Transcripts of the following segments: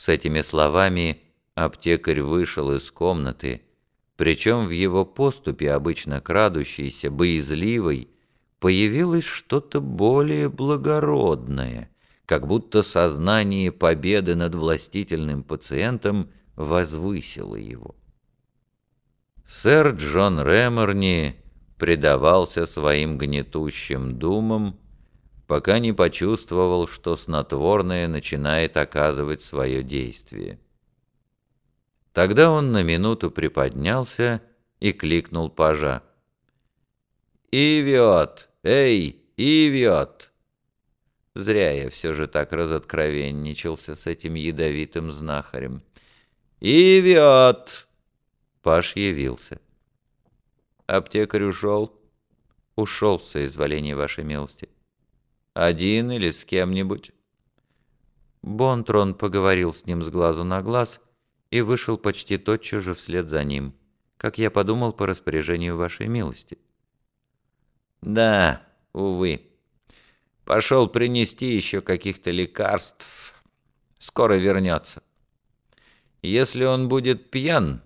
С этими словами аптекарь вышел из комнаты, причем в его поступе, обычно крадущейся, боязливой, появилось что-то более благородное, как будто сознание победы над властительным пациентом возвысило его. Сэр Джон Реморни предавался своим гнетущим думам, пока не почувствовал, что снотворное начинает оказывать свое действие. Тогда он на минуту приподнялся и кликнул пажа. «Ивиот! Эй, Ивиот!» Зря я все же так разоткровенничался с этим ядовитым знахарем. «Ивиот!» Паш явился. «Аптекарь ушел?» «Ушел, соизволение вашей милости». Один или с кем-нибудь?» Бонтрон поговорил с ним с глазу на глаз и вышел почти тотчас же вслед за ним, как я подумал по распоряжению вашей милости. «Да, увы. Пошел принести еще каких-то лекарств. Скоро вернется. Если он будет пьян,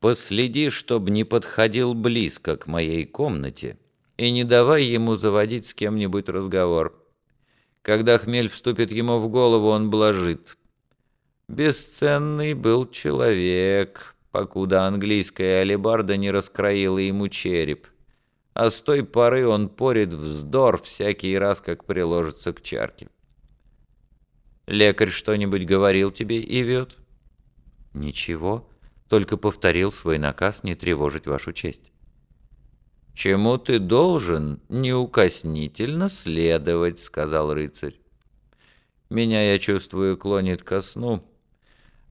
последи, чтобы не подходил близко к моей комнате и не давай ему заводить с кем-нибудь разговор». Когда хмель вступит ему в голову, он блажит. Бесценный был человек, покуда английская алебарда не раскроила ему череп. А с той поры он порит вздор всякий раз, как приложится к чарке. «Лекарь что-нибудь говорил тебе, Ивет?» «Ничего, только повторил свой наказ не тревожить вашу честь» чему ты должен неукоснительно следовать», — сказал рыцарь. «Меня, я чувствую, клонит ко сну,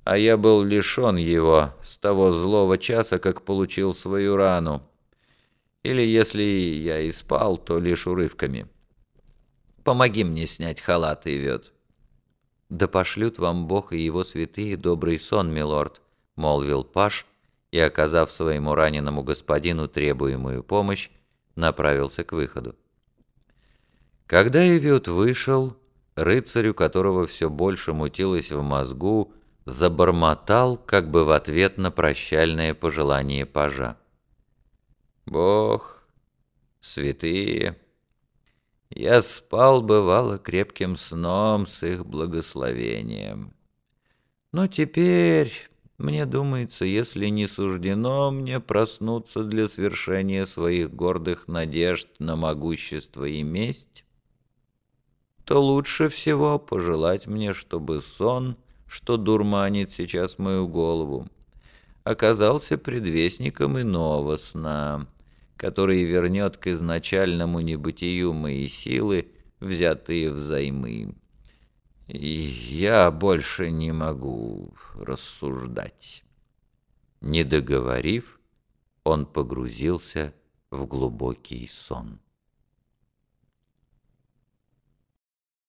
а я был лишен его с того злого часа, как получил свою рану. Или если я и спал, то лишь урывками. Помоги мне снять халат, Ивет». «Да пошлют вам Бог и его святые добрый сон, милорд», — молвил Паш, и, оказав своему раненому господину требуемую помощь, направился к выходу. Когда Эвиот вышел, рыцарю, которого все больше мутилось в мозгу, забормотал, как бы в ответ на прощальное пожелание пажа. «Бог, святые, я спал, бывало, крепким сном с их благословением. Но теперь мне думается, если не суждено мне проснуться для свершения своих гордых надежд на могущество и месть, то лучше всего пожелать мне, чтобы сон, что дурманит сейчас мою голову, оказался предвестником иного сна, который вернет к изначальному небытию мои силы, взятые взаймы. «Я больше не могу рассуждать». Не договорив, он погрузился в глубокий сон.